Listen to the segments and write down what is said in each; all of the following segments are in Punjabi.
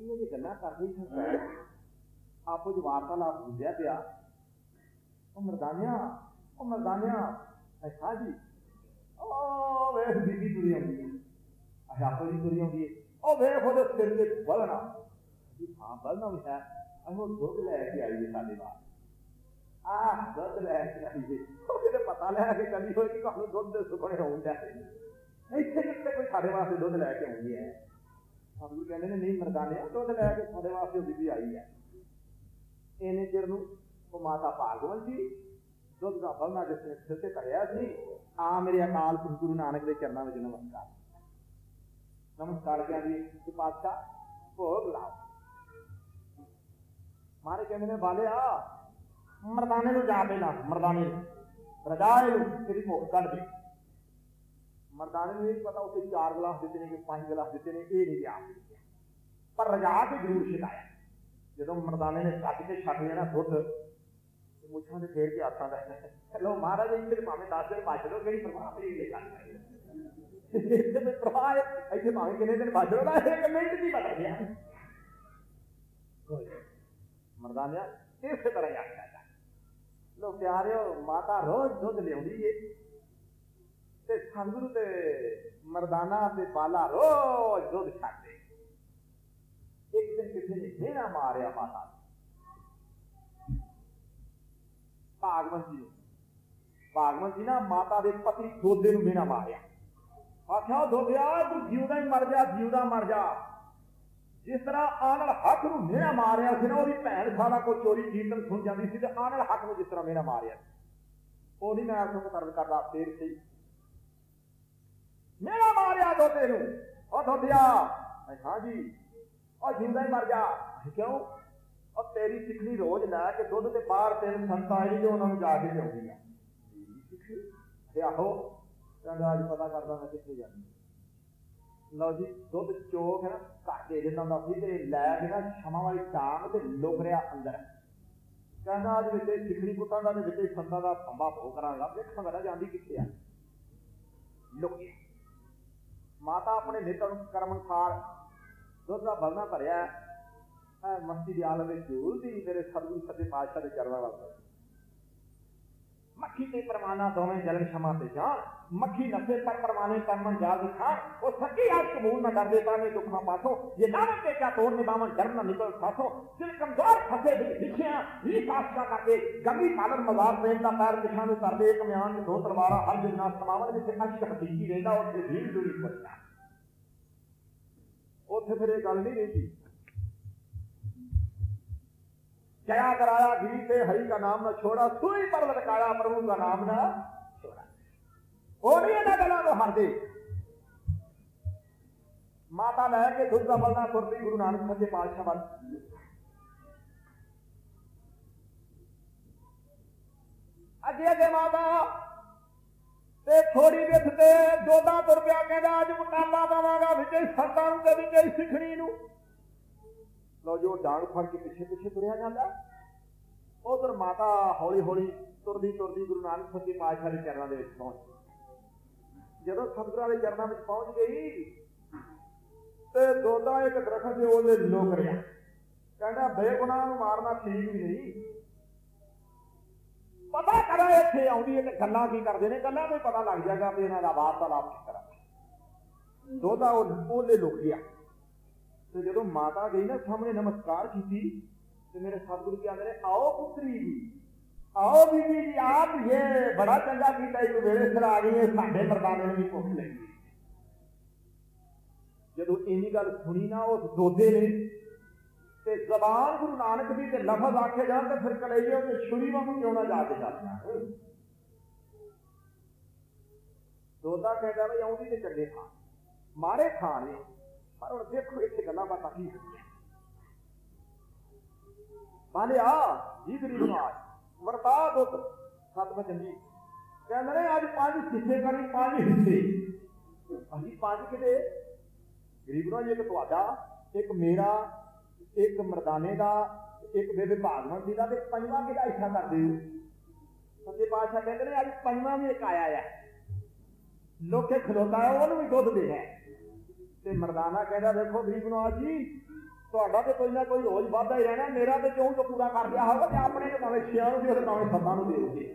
ਇਹ ਜਿਹੜੀ ਗੱਲਾਂ ਕਰਦੇ ਹੀ ਆਪੋ ਜੀ ਵਾਰਤਾਲਾਪ ਹੁੰਦਿਆ ਪਿਆ। ਉਹ ਮਰਦਾਨਿਆ ਉਹ ਮਰਦਾਨਿਆ ਅੱਛਾ ਜੀ। ਉਹ ਵੇਖ ਬੀਬੀ ਤੁਰੀ ਆਉਂਦੀ ਹੈ। ਆਪੋ ਜੀ ਤੁਰੀ ਆਉਂਦੀ ਹੈ। ਉਹ ਵੇਖ ਉਹਦੇ ਸਿਰ ਤੇ ਬਲਣਾ। ਜੀ ਹਾਂ, ਬਲਣਾ ਵੀ ਹੈ। ਉਹ ਦੁੱਧ ਲੈ ਕੇ ਆਈ ਹੈ ਸਾਡੇ ਬਾਹਰ ਆਹ ਦੁੱਧ ਲੈ ਕੇ ਆਈ ਹੈ ਉਹ ਕਿਤੇ ਪਤਾ ਲੈ ਕੇ ਕਦੀ ਹੋਈ ਕਿ ਤੁਹਾਨੂੰ ਦੁੱਧ ਦੇ ਸੁਪਨੇ ਹੋਉਂਦਾ ਇੱਥੇ ਕਿਤੇ ਕੋਈ ਸਾਡੇ ਵਾਸਤੇ ਦੁੱਧ ਲੈ ਕੇ ਆਉਂਦੀ ਹੈ? ਸਾਨੂੰ ਕਹਿੰਦੇ ਨੇ, ਨਹੀਂ ਮਰਦਾਨਿਆ ਦੁੱਧ ਲੈ ਕੇ ਸਾਡੇ ਵਾਸਤੇ ਉਹ ਬੀਬੀ ਆਈ ਹੈ। ਇਹਨੇ ਚਿਰ ਨੂੰ ਉਹ ਮਾਤਾ ਭਾਗਵਨ ਜੀ ਦੁੱਧ ਦਾ ਬਲਣਾ ਜਿਸ ਨੇ ਸਿਰ ਤੇ ਧਰਿਆ ਸੀ ਆ ਮੇਰੇ ਅਕਾਲ ਪੁਰਖ ਗੁਰੂ ਨਾਨਕ ਦੇ ਚਰਨਾਂ ਵਿੱਚ ਨਮਸਕਾਰ। ਨਮਸਕਾਰ ਜੀ? ਕਿ ਪਾਤਸ਼ਾਹ, ਭੋਗ ਲਾਓ। ਮਾਰੇ ਕਹਿੰਦੇ ਨੇ, ਬਾਲਿਆ, ਮਰਦਾਨੇ ਨੂੰ ਜਾ ਪਹਿਲਾਂ ਮਰਦਾਨੇ ਨੂੰ। ਰਜਾਏ ਨੂੰ ਤੇਰੀ ਭੁੱਖ ਕੱਢ ਦੇ ਮਰਦਾਨੇ ਨੂੰ ਇਹ ਨੀ ਪਤਾ ਉਸੇ ਚਾਰ ਗਲਾਸ ਦਿੱਤੇ ਨੇ ਕਿ ਪੰਜ ਗਲਾਸ ਦਿੱਤੇ ਨੇ, ਇਹ ਨਹੀਂ ਆਪ ਪਰ ਰਜਾ ਕੇ ਜ਼ਰੂਰ ਛਕਾਇਆ। ਜਦੋਂ ਮਰਦਾਨੇ ਨੇ ਕੱਢ ਕੇ ਛਕ ਲਿਆ ਦੁੱਧ ਮੁੱਛਾਂ ਦੇ ਫੇਰ ਕੇ ਹੱਥਾਂ ਦਾ ਚਲੋ ਮਹਾਰਾਜ ਜੀ ਤੇ ਭਾਵੇਂ 10 ਦਿਨ ਬਚ ਲਓ ਕਿਹੜੀ ਪਰਵਾਹ ਪਈ ਇਹ ਗੱਲ ਇੱਥੇ ਤੇ ਪਰਵਾਹ ਇੱਥੇ ਭਾਵੇਂ ਕਿੰਨੇ ਦਿਨ ਬਚ ਲਓ ਨਾ ਇੱਕ ਮਿੰਟ ਦੀ ਬਦਲ ਗਿਆ। ਮਰਦਾਨਿਆ, ਇਸੇ ਤਰ੍ਹਾਂ ਹੀ ਆਖਿਆ ਜਾ ਲੋ ਪਿਆਰਿਓ, ਮਾਤਾ ਰੋਜ਼ ਦੁੱਧ ਲਿਆਉਂਦੀ ਏ। ਤੇ ਸੰਗਰੂ ਤੇ ਮਰਦਾਨਾ ਤੇ ਬਾਲਾ ਰੋਜ਼ ਦੁੱਧ ਛੱਡਦੇ। ਇੱਕ ਦਿਨ ਕਿਸੇ ਨੇ ਮੇਰਾ ਮਾਰਿਆ ਮਾਤਾ ਭਾਗਵਤ ਜੀ ਭਾਗਵਤ ਜੀ ਨਾ ਮਾਤਾ ਦੇ ਪਤੀ ਦੋਦੇ ਨੂੰ ਮੇਰਾ ਮਾਰਿਆ। ਆਖਿਆ ਦੋਦਿਆ ਤੂੰ ਜਿਉਦਾ ਹੀ ਮਰ ਜਾ, ਜਿਉਦਾ ਮਰ ਜਾ। ਜਿਸ ਤਰ੍ਹਾਂ ਆਨਲ ਹੱਥ ਨੂੰ ਮੇਰਾ ਮਾਰਿਆ ਸੀ ਨਾ, ਉਹਦੀ ਭੈਣ ਸਾਰਾ ਕੋ ਚੋਰੀ ਕੀਰਤਨ ਸੁਣ ਜਾਂਦੀ ਸੀ ਤੇ ਆਨਲ ਹੱਥ ਨੂੰ ਜਿਸ ਤਰ੍ਹਾਂ ਮੇਰਾ ਮਾਰਿਆ ਉਹ ਨਹੀਂ ਮੈਂ ਅਰਥ ਕਰਦਾ, ਫੇਰ ਸਹੀ ਮੇਰਾ ਮਾਰਿਆ ਦੋਤੇ ਨੂੰ ਉਹ ਦੋਦਿਆ ਹਾਂ ਉਹ ਜਿੰਦਾ ਹੀ ਮਰ ਜਾ ਕਿਉਂ ਉਹ ਤੇਰੀ ਸਿੱਖਣੀ ਰੋਜ਼ ਲੈ ਕੇ ਦੁੱਧ ਤੇ ਬਾਹਰ ਤਿੰਨ ਸੰਤਾਂ ਆਈ ਉਹਨਾਂ ਨੂੰ ਜਾ ਕੇ ਲਿਆਉਂਦੀ ਆ ਤੇ ਆਹੋ ਕਹਿੰਦਾ ਅੱਜ ਪਤਾ ਕਰਦਾ ਮੈਂ ਕਿੱਥੇ ਜਾਣੀ ਲਓ ਜੀ ਦੁੱਧ ਚੋਕ ਹੈ ਨਾ ਘਰ ਦੇ ਦਿੰਦਾ ਹੁੰਦਾ ਸੀ ਤੇ ਲੈ ਕੇ ਨਾ ਛਮਾ ਵਾਲੀ ਟਾਂਗ ਤੇ ਲੁਕ ਰਿਹਾ ਅੰਦਰ ਕਹਿੰਦਾ ਅੱਜ ਵਿੱਚ ਸਿੱਖਣੀ ਕੁੱਟਾਂ ਦਾ ਤੇ ਵਿੱਚ ਸੰਤਾਂ ਦਾ ਫੰਬਾ ਭੋ ਕਰਾਂਗਾ ਵੇਖਾਂਗਾ ਨਾ ਜਾਂਦੀ ਕਿੱਥੇ ਆ ਲੁਕ ਮਾਤਾ ਆਪਣੇ ਨਿਤ ਕਰਮ ਅਨੁਸਾਰ ਦੁੱਧ ਦਾ ਬਲਣਾ ਭਰਿਆ ਐ ਮਸਤੀ ਦੀ ਆਲਮ ਵਿੱਚ ਝੂਲਦੀ ਮੇਰੇ ਸਤਿਗੁਰੂ ਸੱਚੇ ਪਾਤਸ਼ਾਹ ਦੇ ਚਰਨਾਂ ਵੱਲ। مکھی تے پروانا دوویں جلن شما تے جان مکھی نفے پر پروانے کرمن جا دکھا او سکی آج قبول نہ کر دیتا نے دکھاں پاسو یہ دعوت کے کیا توڑ نبامن ڈر نہ نکل ساسو سر کمزور پھسے بھی دکھیاں ہی پاسکا کا کے گمی پالن مزار پین دا پیر دکھاں دے کر دے کمیان میں دو تروارا ہر جنہ سماوان جسے میں سے اچھ حقیقی اور پھر بھیل دوری پڑتا اوتھے پھر ایک گل نہیں تھی क्या कराया गिरी से हरि का नाम न छोड़ा सुई पर लटकाया प्रभु का नाम न छोड़ा ਉਹ ਨਹੀਂ ਇਹਨਾਂ ਗੱਲਾਂ ਨੂੰ ਹਰਦੇ ਮਾਤਾ ਲੈ ਕੇ ਦੁੱਧ ਦਾ ਬਲਦਾ ਤੁਰਦੀ ਗੁਰੂ ਨਾਨਕ ਸੱਚੇ ਪਾਤਸ਼ਾਹ ਵੱਲ ਅੱਗੇ ਅੱਗੇ ਮਾਤਾ ਤੇ ਥੋੜੀ ਵਿੱਚ ਤੇ ਜੋਦਾ ਤੁਰ ਪਿਆ ਕਹਿੰਦਾ ਅੱਜ ਮੁਕਾਬਲਾ ਪਾਵਾਂਗਾ ਵਿਜੇ ਸੰਤਾਂ ਨੂੰ ਤੇ ਵਿਜੇ ਸਿੱਖਣੀ ਨੂੰ ਲਓ ਜੋ ਡਾਂਗ ਫੜ ਕੇ ਪਿੱਛੇ ਪਿੱਛੇ ਤੁਰਿਆ ਜਾਂਦਾ। ਉਧਰ ਮਾਤਾ ਹੌਲੀ ਹੌਲੀ ਤੁਰਦੀ ਤੁਰਦੀ ਗੁਰੂ ਨਾਨਕ ਸੱਚੇ ਪਾਤਸ਼ਾਹ ਦੇ ਚਰਨਾਂ ਦੇ ਵਿੱਚ ਪਹੁੰਚ ਜਦੋਂ ਸਤਿਗੁਰਾਂ ਦੇ ਚਰਨਾਂ ਵਿੱਚ ਪਹੁੰਚ ਗਈ, ਤੇ ਦੋਦਾ ਇੱਕ ਦਰਖਤ ਦੇ ਉਹਦੇ ਲੁਕ ਰਿਹਾ ਕਹਿੰਦਾ, ਬੇਗੁਨਾਹ ਨੂੰ ਮਾਰਨਾ ਠੀਕ ਵੀ ਨਹੀਂ। ਪਤਾ ਕਰਾਂ ਇੱਥੇ ਆਉਂਦੀ ਹੈ ਤੇ ਗੱਲਾਂ ਕੀ ਕਰਦੇ ਨੇ, ਗੱਲਾਂ ਤੋਂ ਪਤਾ ਲੱਗ ਜਾਏਗਾ ਵੀ ਇਹਨਾਂ ਦਾ ਵਾਰਤਾਲਾਪ ਕੀ ਕਰਾਂ। ਦੋਦਾ ਉਹ ਉਹਲੇ ਲੁਕ ਗਿਆ। ਤੇ ਜਦੋਂ ਮਾਤਾ ਗਈ ਨਾ ਸਾਹਮਣੇ ਨਮਸਕਾਰ ਕੀਤੀ, ਤੇ ਮੇਰੇ ਸਤਿਗੁਰੂ ਜੀ ਆਂਦੇ ਨੇ, ਆਓ ਪੁੱਤਰੀ ਜੀ, ਆਓ ਬੀਬੀ ਜੀ, ਆਪ ਇਹ ਬੜਾ ਚੰਗਾ ਕੀਤਾ, ਇੱਕ ਵੇਲੇ ਸਿਰ ਆ ਗਈ ਸਾਡੇ ਮਰਦਾਨੇ ਨੂੰ ਵੀ ਭੁੱਖ ਲੱਗੀ। ਜਦੋਂ ਇੰਨੀ ਗੱਲ ਸੁਣੀ ਨਾ ਉਸ ਦੋਦੇ ਨੇ, ਤੇ ਜ਼ਬਾਨ ਗੁਰੂ ਨਾਨਕ ਦੀ ਤੇ ਲਫ਼ਜ਼ ਆਖੇ ਜਾਣ, ਤੇ ਫਿਰ ਕਲੇਜੇ ਤੇ ਛੁਰੀ ਵਾਂਗੂ ਕਿਉਂ ਨਾ ਜਾ ਕੇ ਜਾਂਦਾ ਦੋਦਾ ਕਹਿੰਦਾ ਵੀ ਆਉਂਦੀ ਤੇ ਚੰਗੇ ਖਾਣ ਮਾਰੇ ਖਾਣ ਨੇ। ਪਰ ਹੁਣ ਦੇਖੋ ਇੱਥੇ ਗੱਲਾਂ ਬਾਤਾਂ ਕੀ ਹੁੰਦੀਆਂ? ਬਾਲਿਆ ਜੀ ਗਰੀਬ ਵਰਤਾ ਦੁੱਧ ਸਤ ਜੀ ਕਹਿੰਦੇ ਨੇ, ਅੱਜ ਪੰਜ ਹਿੱਸੇ ਕਰੀ, ਪੰਜ ਹਿੱਸੇ ਅਸੀਂ ਪੰਜ ਕਿਤੇ? ਗਰੀਬ ਨਾਜ ਇੱਕ ਤੁਹਾਡਾ, ਇੱਕ ਮੇਰਾ, ਇੱਕ ਮਰਦਾਨੇ ਦਾ, ਇੱਕ ਬੇਬੇ ਭਾਗਵਤ ਜੀ ਦਾ ਤੇ ਪੰਜਵਾਂ ਕਿਹੜਾ ਹਿੱਸਾ ਕਰਦੇ ਹੋ? ਸੱਚੇ ਪਾਤਸ਼ਾਹ ਕਹਿੰਦੇ ਨੇ, ਅੱਜ ਪੰਜਵਾਂ ਵੀ ਇੱਕ ਆਇਆ ਹੈ ਲੋਕੇ ਖਲੋਤਾ ਉਹਨੂੰ ਵੀ ਦੁੱਧ ਦੇ ਹੈ। ਤੇ ਮਰਦਾਨਾ ਕਹਿੰਦਾ, ਦੇਖੋ ਗਰੀਬ ਨਵਾਜ ਜੀ, ਤੁਹਾਡਾ ਤੇ ਕੋਈ ਨਾ ਕੋਈ ਰੋਜ਼ ਵਾਧਾ ਹੀ ਰਹਿਣਾ, ਮੇਰਾ ਤੇ ਕਿਉਂ ਜੋ ਪੂਰਾ ਕਰ ਲਿਆ ਹੋਗਾ ਤੇ ਆਪਣੇ ਭਾਵੇਂ ਛਿਆਂ ਨੂੰ ਦੇ ਤੇ ਭਾਵੇਂ ਸੱਤਾਂ ਨੂੰ ਦੇ ਦਿਓਗੇ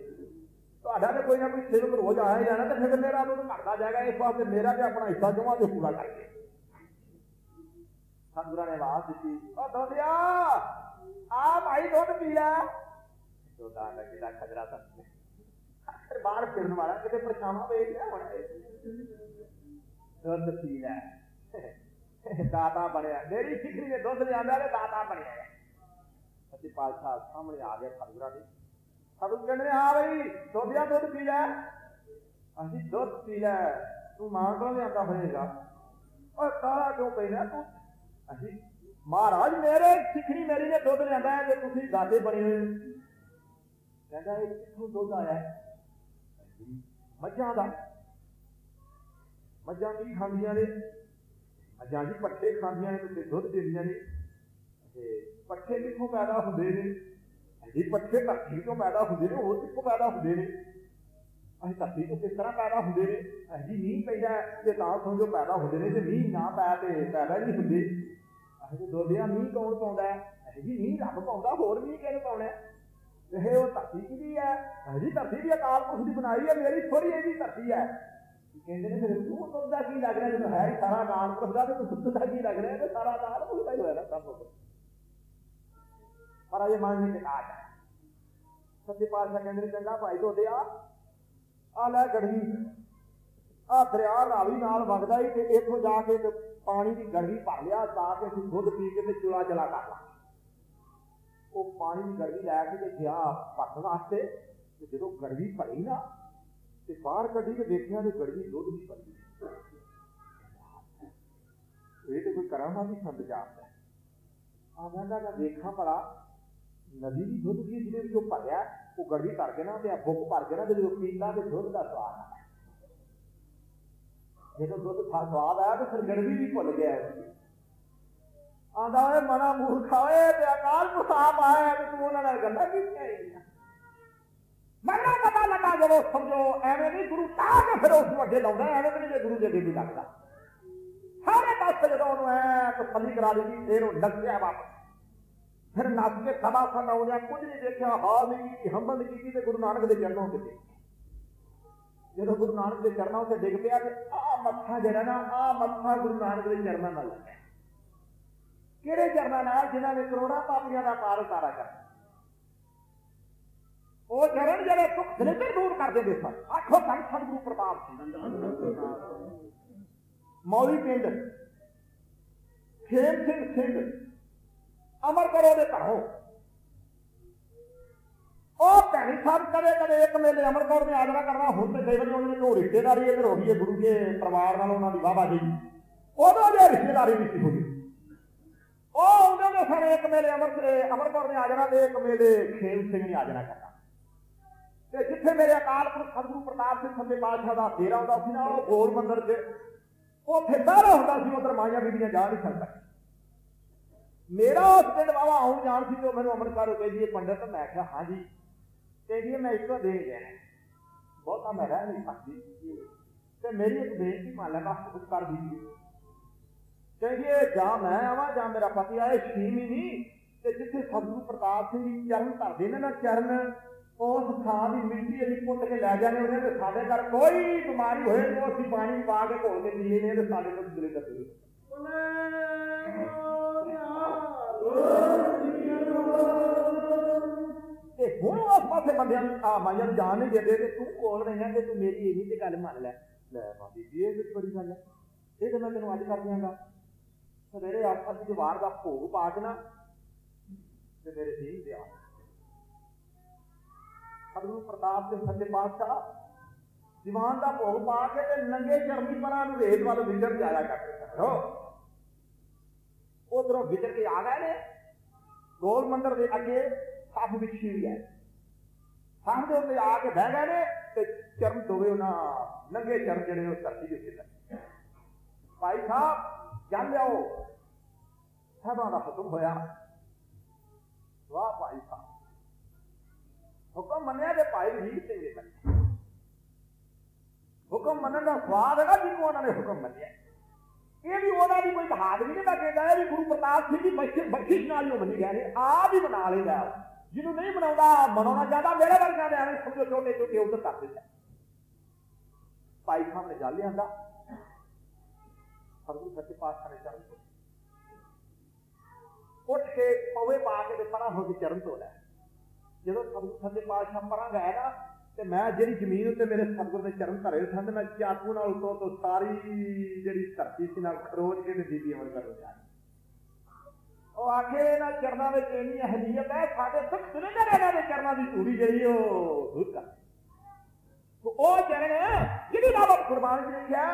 ਤੁਹਾਡਾ ਤੇ ਕੋਈ ਨਾ ਕੋਈ ਸੇਵਕ ਰੋਜ਼ ਆਇਆ ਜਾਣਾ ਤੇ ਫਿਰ ਮੇਰਾ ਦੁੱਧ ਘਟਦਾ ਜਾਏਗਾ, ਇਸ ਵਾਸਤੇ ਮੇਰਾ ਤੇ ਆਪਣਾ ਹਿੱਸਾ ਜਮਾ ਤੇ ਪੂਰਾ ਕਰਕੇ। ਸਤਿਗੁਰਾਂ ਨੇ ਆਵਾਜ਼ ਦਿੱਤੀ ਉਹ ਦੋਦਿਆ ਆ ਭਾਈ ਦੁੱਧ ਪੀ ਲੈ ਦੁੱਧ ਆ ਖਜਰਾ ਤਾਂ ਫਿਰ ਬਾਹਰ ਫਿਰਨ ਵਾਲਾ, ਕਿਤੇ ਪਰਛਾਵਾਂ ਵੇਖ ਲਿਆ ਹੁਣ। ਦੁੱਧ ਪੀ ਲੈ। ਦਾਤਾ ਬਣਿਆ ਮੇਰੀ ਸਿੱਖੀ ਨੇ ਦੁੱਧ ਲਿਆਂਦਾ ਤੇ ਦਾਤਾ ਬਣਿਆ ਸੱਚੇ ਪਾਤਸ਼ਾਹ ਸਾਹਮਣੇ ਆ ਗਿਆ ਸਤਿਗੁਰਾਂ ਦੇ ਸਤਿਗੁਰ ਕਹਿੰਦੇ ਆ ਬਈ ਦੋਦਿਆ ਦੁੱਧ ਪੀ ਲੈ ਅਸੀਂ ਦੁੱਧ ਪੀ ਲੈ ਤੂੰ ਮਾਂ ਕੋਲ ਲਿਆਂਦਾ ਹੋਏਗਾ ਓਏ ਕਾਲਾ ਕਿਉਂ ਪੈਣਾ ਤੂੰ ਅਸੀਂ ਮਹਾਰਾਜ ਮੇਰੇ ਸਿੱਖਣੀ ਮੇਰੀ ਨੇ ਦੁੱਧ ਲਿਆਂਦਾ ਹੈ ਜੇ ਤੁਸੀਂ ਦਾਦੇ ਬਣੇ ਹੋਏ ਕਹਿੰਦਾ ਇਹ ਕਿੱਥੋਂ ਦੁੱਧ ਆਇਆ ਮੱਝਾਂ ਦਾ ਮੱਝਾਂ ਕੀ ਖਾਂਦੀਆਂ ਨੇ ਮੱਝਾਂ ਜੀ ਪੱਠੇ ਖਾਂਦੀਆਂ ਨੇ ਤੇ ਦੁੱਧ ਦਿੰਦੀਆਂ ਨੇ। ਤੇ ਪੱਠੇ ਕਿੱਥੋਂ ਪੈਦਾ ਹੁੰਦੇ ਨੇ? ਇਹ ਪੱਠੇ ਧਰਤੀ ਤੋਂ ਪੈਦਾ ਹੁੰਦੇ ਨੇ, ਹੋਰ ਕਿੱਥੋਂ ਪੈਦਾ ਹੁੰਦੇ ਨੇ? ਅਸੀਂ ਧਰਤੀ ਤੋਂ ਕਿਸ ਤਰ੍ਹਾਂ ਪੈਦਾ ਹੁੰਦੇ ਨੇ? ਅਸੀਂ ਮੀਂਹ ਪੈਂਦਾ ਤੇ ਤਾਂ ਸਮਝੋ ਪੈਦਾ ਹੁੰਦੇ ਨੇ ਤੇ ਮੀਂਹ ਨਾ ਪੈ ਤੇ ਪੈਦਾ ਨਹੀਂ ਹੁੰਦੇ। ਅਸੀਂ ਤੇ ਦੋਦਿਆ ਮੀਂਹ ਕੌਣ ਪਾਉਂਦਾ ਹੈ? ਅਸੀਂ ਮੀਂਹ ਰੱਬ ਪਾਉਂਦਾ, ਹੋਰ ਮੀਂਹ ਕਿਹਨੇ ਪਾਉਣਾ ਹੈ? ਇਹ ਉਹ ਧਰਤੀ ਕਿਹਦੀ ਹੈ। ਅਸੀਂ ਧਰਤੀ ਦੀ ਅਕਾਲ ਪੁਰਖ ਦੀ ਬਣਾਈ ਹੈ, ਮੇਰੀ ਥੋੜੀ ਇਹਦੀ ਧਰਤੀ ਹੈ। ਕਹਿੰਦੇ ਨੇ ਫਿਰ ਤੂੰ ਦੁੱਧ ਦਾ ਕੀ ਲੱਗ ਰਿਹਾ? ਜਦੋਂ ਹੈ ਹੀ ਸਾਰਾ ਅਕਾਲ ਪੁਰਖ ਤੇ ਦੁੱਧ ਦਾ ਕੀ ਲੱਗ ਰਿਹਾ? ਤੇ ਸਾਰਾ ਅਕਾਲ ਪੁਰਖ ਹੀ ਹੋਇਆ ਸਭ ਕੁਝ ਪਰ ਅਜੇ ਮਨ ਵਿੱਚ ਕਾਟ ਹੈ ਸੱਚੇ ਪਾਤਸ਼ਾਹ ਕਹਿੰਦੇ ਨੇ, ਚੰਗਾ ਭਾਈ ਦੋਦਿਆ ਆ। ਲੈ ਗੜਵੀ ਆ ਦਰਿਆ ਰਾਵੀ ਨਾਲ ਵਗਦਾ ਹੀ ਤੇ ਇੱਥੋਂ ਜਾ ਕੇ ਪਾਣੀ ਦੀ ਗੜਵੀ ਭਰ ਲਿਆ ਤਾਂ ਕਿ ਅਸੀਂ ਦੁੱਧ ਪੀ ਕੇ ਤੇ ਚੁਲਾ ਚਲਾ ਕਰ ਲਾ। ਉਹ ਪਾਣੀ ਦੀ ਗੜਵੀ ਲੈ ਕੇ ਤੇ ਗਿਆ ਭਰਨ ਵਾਸਤੇ ਤੇ ਜਦੋਂ ਗੜਵੀ ਭਰੀ ਨਾ ਤੇ ਬਾਹਰ ਕੱਢੀ ਤੇ ਦੇਖਿਆ ਤੇ ਗੜਵੀ ਦੁੱਧ ਦੀ ਭਰੀ ਇਹ ਤੇ ਕੋਈ ਕਰਾਮਾਤੀ ਸੰਤ ਜਾਪਦਾ ਆ ਮੈਂ ਕਹਿੰਦਾ ਦੇਖਾਂ ਭਲਾ ਨਦੀ ਦੀ ਦੁੱਧ ਦੀ ਜਿਹਦੇ ਵਿੱਚੋਂ ਭਰਿਆ ਉਹ ਗੜਵੀ ਭਰ ਕੇ ਨਾ ਤੇ ਆ ਬੁੱਕ ਭਰ ਕੇ ਨਾ ਤੇ ਜਦੋਂ ਪੀਂਦਾ ਤੇ ਦੁੱਧ ਦਾ ਸਵਾਦ ਆਇਆ ਜਦੋਂ ਦੁੱਧ ਦਾ ਸਵਾਦ ਆਇਆ ਤੇ ਫਿਰ ਗੜਵੀ ਵੀ ਭੁੱਲ ਗਿਆ ਆਂਦਾ ਓਏ ਮਨਾ ਮੂਰਖਾ ਓਏ ਤੇ ਅਕਾਲ ਪੁਰਖ ਆਪ ਆਇਆ ਤੇ ਤੂੰ ਉਹਨਾਂ ਨਾਲ ਗੱਲਾਂ ਕੀਤੀਆਂ ਹੀ ਮੈਨੂੰ ਪਤਾ ਲੱਗਾ ਜਦੋਂ ਸਮਝੋ, ਐਵੇਂ ਨਹੀਂ ਗੁਰੂ ਤਾਂ ਕੇ ਫਿਰ ਉਸ ਨੂੰ ਅੱਗੇ ਲਾਉਂਦਾ, ਐਵੇਂ ਨਹੀਂ ਜੇ ਗੁਰੂ ਦੇ ਅੱਗੇ ਵੀ ਲੱਗਦਾ। ਸਾਰੇ ਪਾਸੇ ਜਦੋਂ ਉਹਨੂੰ ਐ ਤਸੱਲੀ ਕਰਾ ਦਿੱਤੀ ਫਿਰ ਉਹ ਲੱਗਿਆ ਵਾਪਸ। ਫਿਰ ਨੱਸ ਕੇ ਸਭਾ ਸੁਣਾਉਂਦਿਆਂ ਕੁਝ ਨਹੀਂ ਦੇਖਿਆ, ਹਾਲ ਨਹੀਂ ਕੀਤੀ ਹੰਬਲ ਨਹੀਂ ਕੀਤੀ ਤੇ ਗੁਰੂ ਨਾਨਕ ਦੇ ਚਰਨਾਂ ਉੱਤੇ। ਡਿੱਗ ਪਿਆ। ਜਦੋਂ ਗੁਰੂ ਨਾਨਕ ਦੇ ਚਰਨਾਂ ਉੱਤੇ ਡਿੱਗ ਪਿਆ ਤੇ ਆ ਮੱਥਾ ਜਿਹੜਾ ਨਾ ਆ ਮੱਥਾ ਗੁਰੂ ਨਾਨਕ ਦੇ ਚਰਨਾਂ ਨਾਲ ਲੱਗਿਆ। ਕਿਹੜੇ ਚਰਨਾਂ ਨਾਲ? ਜਿਨ੍ਹਾਂ ਨੇ ਕਰੋੜਾਂ ਪਾਪੀਆਂ ਦਾ ਪਾਰ ਉਤਾਰਾ ਕਰਨਾ ਉਹ ਚਰਨ ਜਿਹੜੇ ਦੁੱਖ ਦਲਿੱਦਰ ਦੂਰ ਕਰ ਦਿੰਦੇ ਸਨ। ਆਖੋ ਧੰਨ ਸਤਿਗੁਰੂ ਪ੍ਰਤਾਪ ਸਿੰਘ ਮੌਲੀ ਪਿੰਡ, ਖੇਮ ਸਿੰਘ ਸਿੰਘ ਅਮਰ ਕਰੋ ਦੇ ਘਰੋਂ। ਉਹ ਭੈਣੀ ਸਾਹਿਬ ਕਦੇ ਕਦੇ ਇੱਕ ਮੇਲੇ ਅਮਰ ਕੌਰ ਨੇ ਆਜਰਾ ਕਰਨਾ ਹੁਣ ਤੇ ਕਈ ਵਾਰੀ ਉਹਨਾਂ ਦੀ ਉਹ ਰਿਸ਼ਤੇਦਾਰੀ ਇੱਧਰ ਹੋ ਗਈ ਹੈ, ਗੁਰੂ ਦੇ ਪਰਿਵਾਰ ਨਾਲ ਉਹਨਾਂ ਦੀ ਵਾਹਵਾ ਜੀ ਉਹਦਾ ਜੇ ਰਿਸ਼ਤੇਦਾਰੀ ਨਹੀਂ ਹੋ ਗਈ ਉਹ ਉਹਨਾਂ ਦੇ ਸਾਰੇ ਇੱਕ ਮੇਲੇ ਅਮਰ ਅਮਰ ਕੌਰ ਨੇ ਆਜਰਾ ਦੇ ਇੱਕ ਮੇਲੇ ਖੇਮ ਸਿੰਘ ਨੇ ਆਜਰਾ ਕਰਨਾ। ਤੇ ਜਿੱਥੇ ਮੇਰੇ ਅਕਾਲ ਪੁਰਖ ਸਤਿਗੁਰੂ ਪ੍ਰਤਾਪ ਸਿੰਘ ਸੱਚੇ ਪਾਤਸ਼ਾਹ ਦਾ ਡੇਰਾ ਹੁੰਦਾ ਸੀ ਨਾ, ਉਹ ਗੋਲ ਮੰਦਰ 'ਚ ਉੱਥੇ ਸਾਰਾ ਹੁੰਦਾ ਸੀ, ਉਧਰ ਮਾਈਆਂ ਬੀਬੀਆਂ ਜਾ ਨਹੀਂ ਸਕਦਾ। ਮੇਰਾ ਉਸ ਪਿੰਡ ਵਾਵਾ ਆਉਣ ਜਾਣ ਸੀ ਤੇ ਮੈਨੂੰ ਅੰਮ੍ਰਿਤਸਰ ਕਹਿੰਦੀ ਇਹ ਪੰਡਤ, ਮੈਂ ਕਿਹਾ ਹਾਂਜੀ ਕਹਿੰਦੀ ਮੈਂ ਇੱਕੋ ਦੇ ਗਿਆ ਬਹੁਤਾ ਮੈਂ ਰਹਿ ਨਹੀਂ ਸਕਦੀ। ਤੇ ਮੇਰੀ ਇੱਕ ਬੇਨਤੀ ਮੰਨ ਲੈ, ਬਸ ਕਰ ਦਿੱਤੀ ਕਹਿੰਦੀ ਇਹ ਜਾਂ ਮੈਂ ਆਵਾਂ, ਜਾਂ ਮੇਰਾ ਪਤੀ ਆਏ ਛੀਵੀਂ ਨਹੀਂ ਤੇ ਜਿੱਥੇ ਸਤਿਗੁਰੂ ਪ੍ਰਤਾਪ ਸਿੰਘ ਜੀ ਚਰਨ ਧਰਦੇ ਨੇ ਨਾ, ਚਰਨ ਉਸ ਥਾਂ ਦੀ ਮਿੱਟੀ ਅਸੀਂ ਪੁੱਟ ਕੇ ਲੈ ਜਾਂਦੇ ਉਹਨੇ ਤੇ ਸਾਡੇ ਘਰ ਕੋਈ ਬਿਮਾਰੀ ਹੋਏ ਤਾਂ ਅਸੀਂ ਪਾਣੀ ਪਾ ਕੇ ਘੋਲ ਕੇ ਪੀ ਲੈਂਦੇ ਤੇ ਸਾਡੇ ਕੋਲ ਦਿਲੇ ਕਰਦੇ ਤੇ ਹੁਣ ਉਸ ਪਾਸੇ ਬੰਦਿਆਂ ਨੂੰ ਆ ਮਾਈਆਂ ਨੂੰ ਜਾਣ ਨਹੀਂ ਦਿੰਦੇ ਤੇ ਤੂੰ ਕੋਲ ਰਹੀਆਂ ਤੇ ਤੂੰ ਮੇਰੀ ਇਹੀ ਤੇ ਗੱਲ ਮੰਨ ਲੈ। ਲੈ ਮਾਂ ਬੀਬੀ, ਇਹ ਵੀ ਬੜੀ ਗੱਲ ਹੈ। ਇਹ ਤਾਂ ਮੈਂ ਤੈਨੂੰ ਅੱਜ ਕਰ ਦਿਆਂਗਾ। ਸਵੇਰੇ ਆਪਾਂ ਦੀ ਜਵਾਰ ਦਾ ਭੋਗ ਪਾ ਕੇ ਨਾ ਤੇ ਮੇਰੇ ਦੀਨ ਦੇ ਆ। ਸਤਿਗੁਰੂ ਪ੍ਰਤਾਪ ਦੇ ਸੱਚੇ ਪਾਤਸ਼ਾਹ, ਦੀਵਾਨ ਦਾ ਭੋਗ ਪਾ ਕੇ ਤੇ ਨੰਗੇ ਚਰਨੀ ਪਰਾਂ ਨੂੰ ਰੇਤ ਵੱਲ ਵਿਚਰ ਜਾਇਆ ਕਰਦੇ ਸਨ। ਉਧਰੋਂ ਵਿਚਰ ਕੇ ਆ ਗਏ ਨੇ। ਗੋਲ ਮੰਦਰ ਦੇ ਅੱਗੇ ਸੱਪ ਵਿਛੀ ਹੋਈ ਹੈ ਸੱਪ ਦੇ ਉੱਤੇ ਆ ਕੇ ਬਹਿ ਗਏ ਨੇ ਤੇ ਚਰਨ ਦੋਵੇਂ ਉਹਨਾਂ ਨੰਗੇ ਚਰਨ ਜਿਹੜੇ ਉਹ ਧਰਤੀ ਦੇ ਉੱਤੇ ਲੱਗੇ। ਭਾਈ ਸਾਹਿਬ ਚੱਲ ਲਿਆਓ। ਸਾਹਿਬਾਂ ਦਾ ਹੁਕਮ ਹੋਇਆ। ਵਾਹ ਭਾਈ ਸਾਹਿਬ। ਹੁਕਮ ਮੰਨਿਆ ਤੇ ਭਾਈ ਵੀਰ ਸਿੰਘ ਨੇ ਮੰਨਿਆ ਹੁਕਮ ਮੰਨਣ ਦਾ ਸਵਾਦ ਹੈਗਾ ਜਿਹਨੂੰ ਉਹਨਾਂ ਨੇ ਹੁਕਮ ਮੰਨਿਆ। ਇਹ ਵੀ ਉਹਦਾ ਵੀ ਕੋਈ ਬਹਾਦਰੀ ਨਹੀਂ ਮੈਂ ਕਹਿੰਦਾ ਵੀ ਗੁਰੂ ਪ੍ਰਤਾਪ ਸਿੰਘ ਦੀ ਬਖਸ਼ਿਸ਼ ਬਖਸ਼ਿਸ਼ ਨਾਲ ਹੀ ਮੰਨੀ ਗਏ ਨੇ ਆਪ ਹੀ ਬਣਾ ਲੈਂਦਾ ਜਿਹਨੂੰ ਨਹੀਂ ਬਣਾਉਂਦਾ, ਬਣਾਉਣਾ ਚਾਹਦਾ ਮੇਰੇ ਵਰਗਾ ਦੇ ਐਵੇਂ ਸਮਝੋ ਛੋਟੇ ਛੋਟੇ ਉਧਰ ਕਰ ਦਿੰਦਾ ਭਾਈ ਸਾਹਿਬ ਨੇ ਗੱਲ ਲਿਆਂਦਾ। ਸਤਿਗੁਰੂ ਸੱਚੇ ਪਾਤਸ਼ਾਹ ਨੇ ਚਰਨ ਧੋਏ। ਉੱਠ ਕੇ ਪਵੇ ਪਾ ਕੇ ਤੇ ਪਰਾਂ ਹੋ ਕੇ ਚਰਨ ਧੋ ਲੈ ਜਦੋਂ ਸਤਿਗੁਰੂ ਸੱਚੇ ਪਾਤਸ਼ਾਹ ਪਰਾਂ ਗਏ ਨਾ, ਤੇ ਮੈਂ ਜਿਹੜੀ ਜ਼ਮੀਨ ਉੱਤੇ ਮੇਰੇ ਸਤਿਗੁਰ ਦੇ ਚਰਨ ਧਰੇ ਸਨ ਮੈਂ ਚਾਕੂ ਨਾਲ ਉਤੋਂ ਤੋਂ ਸਾਰੀ ਜਿਹੜੀ ਧਰਤੀ ਸੀ ਨਾਲ ਖਰੋਚ ਕੇ ਤੇ ਬੀਬੀ ਅਮਰ ਕਰ ਲਿਆ ਉਹ ਆਖੇ, ਇਹਨਾਂ ਚਰਨਾਂ ਵਿੱਚ ਇੰਨੀ ਅਹਲੀਅਤ ਹੈ, ਸਾਡੇ ਸਿੱਖ ਸੁਨੇਦਰ ਇਹਨਾਂ ਦੇ ਚਰਨਾਂ ਦੀ ਧੂੜੀ ਜਿਹੜੀ ਉਹ ਦੂਰ ਕਰ ਉਹ ਚਰਨ ਜਿਹਦੀ ਬਾਬਤ ਕੁਰਬਾਨ ਜੀ ਹੈ,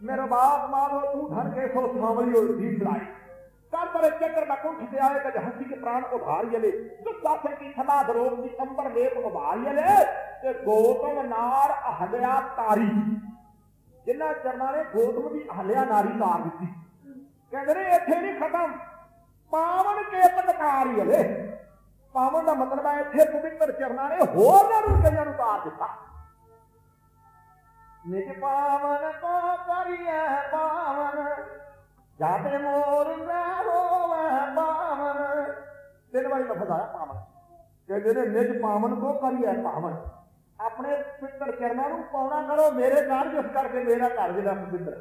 ਮੇਰਾ ਬਾਪ ਮਾਨੋ ਤੂੰ ਧਨ ਕੇ ਸੋ ਸਾਵਲੀ ਹੋਈ ਦੀ ਫਲਾਈ ਕਰ ਤਰੇ ਚੱਕਰ ਦਾ ਕੁੰਠ ਤੇ ਆਏ ਕਜ ਹੰਸੀ ਕੇ ਪ੍ਰਾਣ ਉਧਾਰ ਯਲੇ ਤੂੰ ਸਾਥਰ ਕੀ ਸਦਾ ਦਰੋਗ ਦੀ ਅੰਬਰ ਤੇ ਗੋਤਮ ਨਾਰ ਅਹਲਿਆ ਤਾਰੀ। ਜਿਨ੍ਹਾਂ ਚਰਨਾਂ ਨੇ ਗੋਤਮ ਦੀ ਅਹਲਿਆ ਨਾਰੀ ਤਾਰ ਦਿੱਤੀ। ਕਹਿੰਦੇ ਨੇ, ਇੱਥੇ ਨਹੀਂ ਖਤਮ। ਪਾਵਨ ਕੇ ਪਟਕਾਰ ਯਲੇ ਪਾਵਨ ਦਾ ਮਤਲਬ ਹੈ, ਇੱਥੇ ਪਵਿੱਤਰ ਚਰਨਾਂ ਨੇ ਹੋਰ ਨਾ ਨੂੰ ਕਈਆਂ ਨੂੰ ਤਾਰ ਦਿੱਤਾ। ਨਿਜ ਪਾਵਨ ਕੋ ਕਰੀਏ ਪਾਵਨ। ਜਾਤੇ ਮੋਰ ਨਾ ਹੋਵੇ ਪਾਵਨ। ਤਿੰਨ ਵਾਰੀ ਲਫ਼ਜ਼ ਆਇਆ ਪਾਵਨ। ਕਹਿੰਦੇ ਨੇ ਨਿਜ ਪਾਵਨ ਕੋ ਕਰੀਏ ਪਾਵਨ। ਆਪਣੇ ਪਿੱਤਰ ਚਰਨਾਂ ਨੂੰ ਪਾਉਣਾ ਕਰੋ, ਮੇਰੇ ਘਰ ਜਿਸ ਕਰਕੇ ਮੇਰਾ ਘਰ ਜਿਹੜਾ ਪਵਿੱਤਰ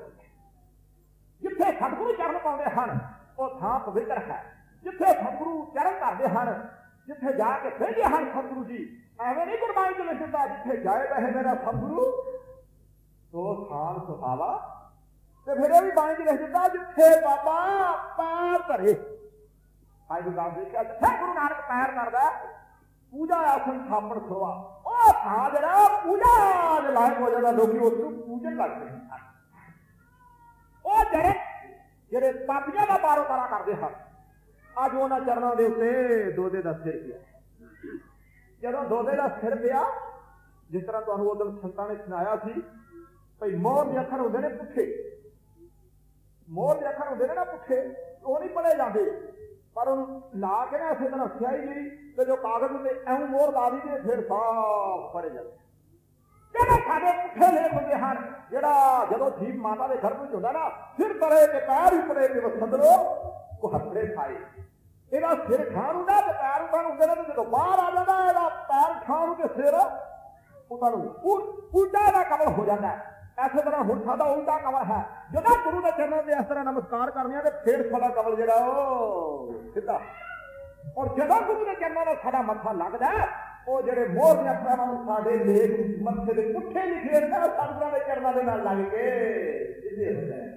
ਜਿੱਥੇ ਸਤਿਗੁਰੂ ਚਰਨ ਪਾਉਂਦੇ ਹਨ, ਉਹ ਥਾਂ ਪਵਿੱਤਰ ਹੈ। ਜਿੱਥੇ ਸਤਿਗੁਰੂ ਚਰਨ ਕਰਦੇ ਹਨ, ਜਿੱਥੇ ਜਾ ਕੇ ਬਹਿੰਦੇ ਹਨ ਸਤਿਗੁਰੂ ਜੀ, ਐਵੇਂ ਨਹੀਂ ਗੁਰਬਾਣੀ ਚ ਲਿਖਦਾ ਜਿੱਥੇ ਜਾਏ ਬਹਿ ਮੇਰਾ ਸਤਿਗੁਰੂ ਸੋ ਥਾਨ ਸੁਹਾਵਾ ਤੇ ਫਿਰ ਇਹ ਵੀ ਬਾਣੀ ਚ ਲਿਖ ਦਿੱਤਾ ਜਿੱਥੇ ਬਾਬਾ, ਪੈਰ ਧਰੇ। ਅੱਜ ਗੁਰਦਾਸ ਦੇਖਿਆ ਜਿੱਥੇ ਗੁਰੂ ਨਾਨਕ, ਪੈਰ ਧਰਦਾ ਪੂਜਾ ਆਸਨ ਥਾਪੜ ਖਵਾ ਉਹ ਥਾਂ ਜਿਹੜਾ ਪੂਜਾ ਦੇ ਲਾਇਕ ਹੋ ਜਾਂਦਾ, ਲੋਕੀ ਉਸ ਨੂੰ ਪੂਜਨ ਕਰਦੇ ਹਨ ਉਹ ਜਿਹੜੇ ਜਿਹੜੇ ਪਾਪੀਆਂ ਦਾ ਬਾਰੋ ਤਾਰਾ ਕਰਦੇ ਹਨ, ਅੱਜ ਉਹਨਾਂ ਚਰਨਾਂ ਦੇ ਉੱਤੇ ਦੋਦੇ ਦਾ ਸਿਰ ਪਿਆ। ਜਦੋਂ ਦੋਦੇ ਦਾ ਸਿਰ ਪਿਆ, ਜਿਸ ਤਰ੍ਹਾਂ ਤੁਹਾਨੂੰ ਉਦੋਂ ਸੰਤਾਂ ਨੇ ਸੁਣਾਇਆ ਸੀ, ਭਈ ਮੋਰ ਦੇ ਅੱਖਰ ਹੁੰਦੇ ਨੇ ਪੁੱਠੇ ਮੋਰ ਦੇ ਹੁੰਦੇ ਨੇ ਨਾ ਪੁੱਠੇ, ਉਹ ਨਹੀਂ ਪੜੇ ਜਾਂਦੇ। ਪਰ ਉਹਨੂੰ ਲਾ ਕੇ ਨਾ ਇਸੇ ਤਰ੍ਹਾਂ ਸਿਆਹੀ ਲਈ, ਤੇ ਜੋ ਕਾਗਜ਼ ਉੱਤੇ ਐਉਂ ਮੋਰ ਲਾ ਦੀ ਤੇ ਫਿਰ ਸਾਫ਼ ਪੜੇ ਜਾਂਦੇ। ਜਿਹੜੇ ਸਾਡੇ ਪੁੱਠੇ ਲੇਖ ਹੁੰਦੇ ਹਨ, ਜਿਹੜਾ ਜਦੋਂ ਜੀਵ ਮਾਤਾ ਦੇ ਗਰਭ ਵਿੱਚ ਹੁੰਦਾ ਨਾ, ਸਿਰ ਤਰੇ ਤੇ ਪੈਰ ਉੱਪਰੇ ਤੇ ਵਸੰਦਰੋ ਉਹ ਹੱਥੜੇ ਖਾਏ। ਇਹਦਾ ਸਿਰ ਖਾਣ ਹੁੰਦਾ ਤੇ ਪੈਰ ਉਠਾਣ ਹੁੰਦੇ ਨੇ, ਤੇ ਜਦੋਂ ਬਾਹਰ ਆ ਜਾਂਦਾ, ਇਹਦਾ ਪੈਰ ਖਾਣ ਤੇ ਸਿਰ ਉਹਨਾਂ ਨੂੰ ਉਲਟਾ ਦਾ ਕਮਲ ਹੋ ਜਾਂਦਾ। ਹੈ ਇਸੇ ਤਰ੍ਹਾਂ ਹੁਣ ਸਾਡਾ ਉਲਟਾ ਕਮਲ ਹੈ। ਜਦੋਂ ਗੁਰੂ ਦੇ ਚਰਨਾਂ ਦੇ ਇਸ ਤਰ੍ਹਾਂ ਨਮਸਕਾਰ ਕਰਨੇ ਆ ਤੇ ਫਿਰ ਸਾਡਾ ਕਮਲ ਜਿਹੜਾ ਉਹ ਸਿੱਧਾ। ਔਰ ਜਦੋਂ ਗੁਰੂ ਦੇ ਚਰਨਾਂ ਨਾਲ ਸਾਡਾ ਮੱਥਾ ਲੱਗਦਾ ਉਹ ਜਿਹੜੇ ਮੋਹ ਦੀਆਂ ਅੱਖਰਾਂ ਨੂੰ ਸਾਡੇ ਲੇਖ ਮੱਥੇ ਦੇ ਪੁੱਠੇ ਲਿਖੇ ਨੇ ਸਤਿਗੁਰਾਂ ਦੇ ਚਰਨਾਂ ਦੇ ਨਾਲ ਲੱਗ ਕੇ ਸਿੱਧੇ ਹੋ ਜਾਂਦੇ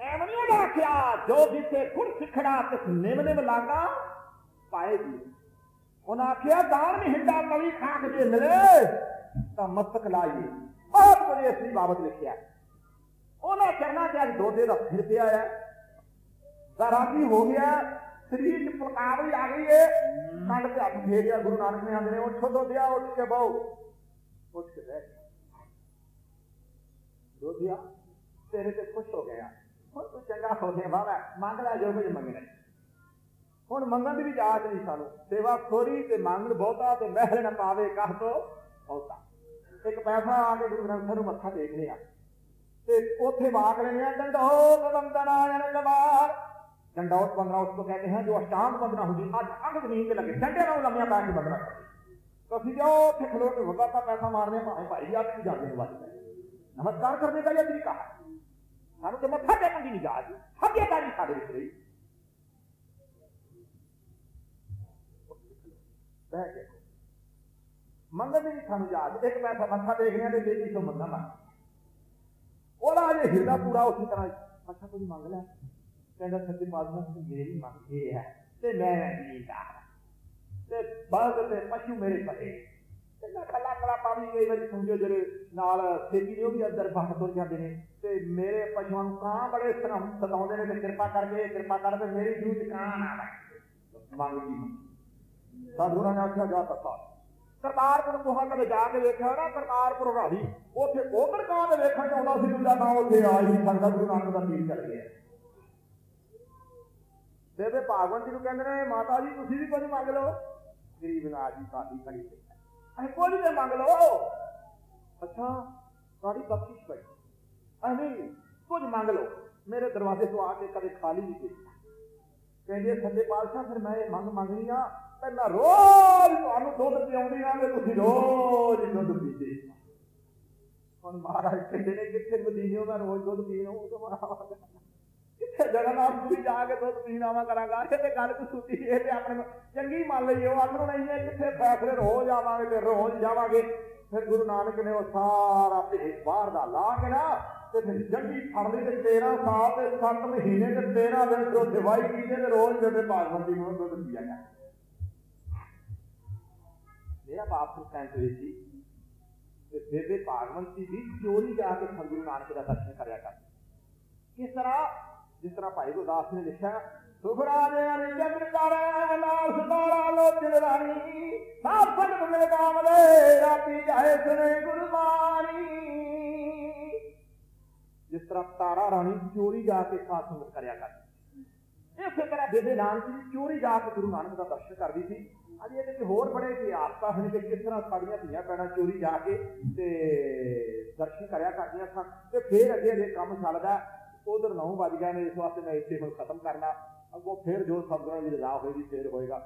ਐਵੇਂ ਨਹੀਂ ਉਹਦਾ ਜੋ ਜਿੱਥੇ ਗੁਰ ਸਿੱਖਣਾ ਤਿਸ ਨਿਮ ਨਿਮ ਲਾਗਾ ਪਾਏਗੀ ਉਹਨਾਂ ਆਖਿਆ, ਦਾਨ ਨਹੀਂ ਹਿੰਦਾ ਕਵੀ ਖਾਕ ਜੇ ਮਿਲੇ। ਤਾਂ ਮਸਤਕ ਲਾਈਏ ਬਹੁਤ ਇਸ ਦੀ ਬਾਬਤ ਲਿਖਿਆ ਉਹਨਾਂ ਚਰਨਾਂ ਤੇ ਅੱਜ ਦੋਦੇ ਦਾ ਫਿਰ ਪਿਆ ਹੈ। ਜ਼ਰਾਗੀ ਹੋ ਗਿਆ ਸਰੀਰ ਚ ਪ੍ਰਕਾਵੀ ਆ ਗਈ ਏ। ਕੰਡ ਤੇ ਹੱਥ ਫੇਰਿਆ ਗੁਰੂ ਨਾਨਕ ਨੇ ਆਂਦੇ ਨੇ ਉੱਠੋ ਦੋਦਿਆ ਉੱਠ ਕੇ ਬਹੁ ਉੱਠ ਕੇ ਬੈਠ ਦੋਦਿਆ ਤੇਰੇ ਤੇ ਖੁਸ਼ ਹੋ ਗਿਆ। ਹੁਣ ਤੂੰ ਚੰਗਾ ਹੋ ਗਿਆ ਬਾਬਾ ਮੰਗ ਲੈ ਜੋ ਕੁਝ ਮੰਗਣਾ। ਹੁਣ ਮੰਗਣ ਦੀ ਵੀ ਜਾਚ ਨਹੀਂ ਸਾਨੂੰ। ਸੇਵਾ ਖੋਰੀ ਤੇ ਮੰਗਣ ਬਹੁਤਾ ਤੇ ਮਹਿਲ ਨਾ ਪਾਵੇ ਕਹ ਤੋ ਬਹੁਤਾ। ਇੱਕ ਪੈਸਾ ਆ ਕੇ ਗੁਰੂ ਗ੍ਰੰਥ ਸਾਹਿਬ ਨੂੰ ਮੱਥਾ ਟੇਕ ਲਿਆ ਤੇ ਉੱਥੇ ਵਾਕ ਲੈਣੇ ਆ ਡੰਡੋਤ ਬੰਦਨਾਇਣ ਲਵਾਰ ਡੰਡੋਤ ਬੰਦਨਾ ਉਸ ਤੋਂ ਕਹਿੰਦੇ ਹਨ ਜੋ ਅਸ਼ਟਾਂਗ ਬੰਦਨਾ ਹੁੰਦੀ, ਅੱਜ ਅੰਗ ਜ਼ਮੀਨ ਤੇ ਲੱਗੇ, ਡੰਡੇ ਨਾਲ ਲੰਮੀਆਂ ਪੈ ਕੇ ਬੰਦਨਾ ਕਰਦੇ ਤੁਸੀਂ ਜੋ ਉੱਥੇ ਖਲੋ ਕੇ ਵਗਾ ਤਾਂ ਪੈਸਾ ਮਾਰਨੇ ਭਾਵੇਂ ਭਾਈ ਆਪ ਨਹੀਂ ਜਾਂਦੇ ਨੇ ਵੱਜ ਨਮਸਕਾਰ ਕਰਨੇ ਦਾ ਇਹ ਤਰੀਕਾ ਹੈ। ਸਾਨੂੰ ਤੇ ਮੱਥਾ ਟੇਕਣ ਦੀ ਨਹੀਂ ਜਾਚ ਸਭਿਆਚਾਰੀ ਸਾਡੇ ਵਿੱਚ ਰਹੀ। ਬਹਿ ਕੇ ਮੰਗਣ ਦੀ ਨਹੀਂ ਸਾਨੂੰ ਯਾਦ। ਇੱਕ ਮੈਂ ਮੱਥਾ ਦੇਖਣਿਆ ਤੇ ਬੇਟੀ ਤੋਂ ਮੰਗਣਾ ਮੰਗ ਉਹਦਾ ਜੇ ਹਿਰਦਾ ਪੂਰਾ ਉਸੇ ਤਰ੍ਹਾਂ ਅੱਛਾ, ਕੋਈ ਮੰਗ ਲੈ। ਕਹਿੰਦਾ, ਸੱਚੇ ਪਾਤਸ਼ਾਹ ਮੇਰੀ ਮੰਗ ਇਹ ਹੈ ਤੇ ਮੈਂ ਜੀਂਦਾ ਤੇ ਬਲਦ ਤੇ ਪਸ਼ੂ ਮੇਰੇ ਪਤੇ। ਤੇ ਮੈਂ ਕੱਲਾ ਕੱਲਾ ਪਾਣੀ ਕਈ ਵਾਰੀ ਸਮਝੋ ਜਿਹੜੇ ਨਾਲ ਖੇਤੀ ਨੇ ਉਹ ਵੀ ਅੰਦਰ ਬਾਹਰ ਤੁਰ ਜਾਂਦੇ ਨੇ। ਤੇ ਮੇਰੇ ਪਸ਼ੂਆਂ ਨੂੰ ਕਾਂ ਬੜੇ ਸਨਮ ਸਤਾਉਂਦੇ ਨੇ ਤੇ ਕਿਰਪਾ ਕਰਕੇ, ਕਿਰਪਾ ਕਰ ਮੇਰੀ ਜੂਹ ਚ ਕਾਂ ਨਾ ਲੱਗੇ ਮੰਗ ਨੇ ਆਖਿਆ, ਜਾ ਤੱਕਾ ਕਰਤਾਰਪੁਰ ਕੋਹਾਂ ਕਦੇ ਜਾ ਕੇ ਵੇਖਿਆ ਨਾ ਕਰਤਾਰਪੁਰ ਰਾਹੀ ਉੱਥੇ ਉਧਰ ਕਾਂ ਦੇ ਵੇਖਣ ਆਉਂਦਾ ਸੀ ਦੂਜਾ ਕਾਂ ਉੱਥੇ ਆ ਹੀ ਸਕਦਾ ਗੁਰੂ ਨਾਨਕ ਦਾ ਤੀਰ ਚੱਲ ਗਿਆ। ਬੇਬੇ ਭਾਗਵਨ ਜੀ ਨੂੰ ਕਹਿੰਦੇ ਨੇ, ਮਾਤਾ ਜੀ, ਤੁਸੀਂ ਵੀ ਕੁਝ ਮੰਗ ਲਓ। ਗਰੀਬ ਨਾਜ ਜੀ ਸਾਡੀ ਖੜੀ ਤੇ। ਅਸੀਂ ਕੁਝ ਤੇ ਮੰਗ ਲਓ। ਅੱਛਾ ਸਾਡੀ ਬਖਸ਼ਿਸ਼ ਪਈ। ਅਸੀਂ ਕੁਝ ਮੰਗ ਲਓ। ਮੇਰੇ ਦਰਵਾਜ਼ੇ ਤੋਂ ਆ ਕੇ ਕਦੇ ਖਾਲੀ ਨਹੀਂ ਕੀਤਾ। ਕਹਿੰਦੇ ਸੱਚੇ ਪਾਤਸ਼ਾਹ, ਫਿਰ ਮੈਂ ਇਹ ਮੰਗ ਮੰਗਣੀ ਆ। ਪਹਿਲਾਂ ਰੋਜ਼ ਤੁਹਾਨੂੰ ਦੁੱਧ ਪਿਆਉਂਦੀ ਆ ਤੇ ਤੁਸੀਂ ਰੋਜ਼ ਦੁੱਧ ਪੀਂਦੇ ਹੁਣ ਮਹਾਰਾਜ ਕਹਿੰਦੇ ਨੇ ਕਿੱਥੇ ਮਦੀਨੇ ਮੈਂ ਰੋਜ਼ ਦੁੱਧ ਪੀਣ ਉਹ ਤਾਂ ਮਹਾਰਾਜ ਕਿੱਥੇ ਜਗਨਨਾਥ ਜਾ ਕੇ ਦੁੱਧ ਪੀਣ ਆਵਾਂ ਕਰਾਂਗਾ ਇਹ ਤੇ ਗੱਲ ਕੁ ਇਹ ਤੇ ਆਪਣੇ ਚੰਗੀ ਮੰਨ ਲਈ ਅੰਦਰੋਂ ਨਹੀਂ ਹੈ ਕਿੱਥੇ ਫੈਸਲੇ ਰੋਜ਼ ਆਵਾਂਗੇ ਤੇ ਰੋਜ਼ ਜਾਵਾਂਗੇ। ਫਿਰ ਗੁਰੂ ਨਾਨਕ ਨੇ ਉਹ ਸਾਰਾ ਭੇਦ ਬਾਹਰ ਦਾ ਲਾ ਕੇ ਨਾ, ਤੇ ਫਿਰ ਜੰਗੀ ਫੜ ਲਈ ਤੇ 13 ਸਾਲ ਤੇ 7 ਮਹੀਨੇ ਤੇ 13 ਦਿਨ ਤੋਂ ਦਿਵਾਈ ਕੀਤੇ ਤੇ ਰੋਜ਼ ਬੇਬੇ ਭਾਗਵਤੀ ਨੂੰ ਦੁੱਧ ਪੀਆ ਗਿਆ ਮੇਰਾ ਬਾਪ ਸਰਪੰਚ ਹੋਈ ਸੀ ਤੇ ਬੇਬੇ ਭਾਗਵਤੀ ਵੀ ਚੋਰੀ ਜਾ ਕੇ ਸੰਤ ਗੁਰੂ ਨਾਨਕ ਦਾ ਦਰਸ਼ਨ ਕਰਿਆ ਕਰ। ਕਿਸ ਤਰ੍ਹਾਂ? ਜਿਸ ਤਰ੍ਹਾਂ ਭਾਈ ਗੁਰਦਾਸ ਨੇ ਲਿਖਿਆ ਸੁਖਰਾਜਿਆਂ ਨੇ ਚੰਦਰ ਕਰ ਨਾਲ ਲੋਚਨ ਰਾਣੀ, ਸਾਧ ਸੰਗਤ ਮਿਲ ਕਾਮ ਦੇ ਰਾਤੀ ਜਾਏ ਸੁਨੇ ਗੁਰਬਾਣੀ। ਜਿਸ ਤਰ੍ਹਾਂ ਤਾਰਾ ਰਾਣੀ ਚੋਰੀ ਜਾ ਕੇ ਸਾਧ ਸੰਗਤ ਕਰਿਆ ਕਰਦੀ ਇਸੇ ਤਰ੍ਹਾਂ ਬੇਬੇ ਨਾਨਕ ਜੀ ਚੋਰੀ ਜਾ ਕੇ ਗੁਰੂ ਨਾਨਕ ਦਾ ਦਰਸ਼ਨ ਕਰਦੀ ਸੀ। ਅੱਜ ਇਹਦੇ ਵਿੱਚ ਹੋਰ ਬੜੇ ਇਤਿਹਾਸਤਾ ਹਨ ਕਿ ਕਿਸ ਤਰ੍ਹਾਂ ਸਾਡੀਆਂ ਧੀਆਂ ਪੈਣਾ ਚੋਰੀ ਜਾ ਕੇ ਤੇ ਦਰਸ਼ਨ ਕਰਿਆ ਕਰਦੀਆਂ ਸਨ ਤੇ ਫੇਰ ਅੱਗੇ ਅੱਗੇ ਕੰਮ ਚੱਲਦਾ ਉਧਰ ਨੌ ਵੱਜ ਗਏ ਨੇ, ਇਸ ਵਾਸਤੇ ਮੈਂ ਇੱਥੇ ਹੁਣ ਖਤਮ ਕਰਨਾ। ਅੱਗੋਂ ਫੇਰ ਜੋ ਸਬਦਾਂ ਦੀ ਰਜ਼ਾ ਹੋਏਗੀ, ਫੇਰ ਹੋਏਗਾ।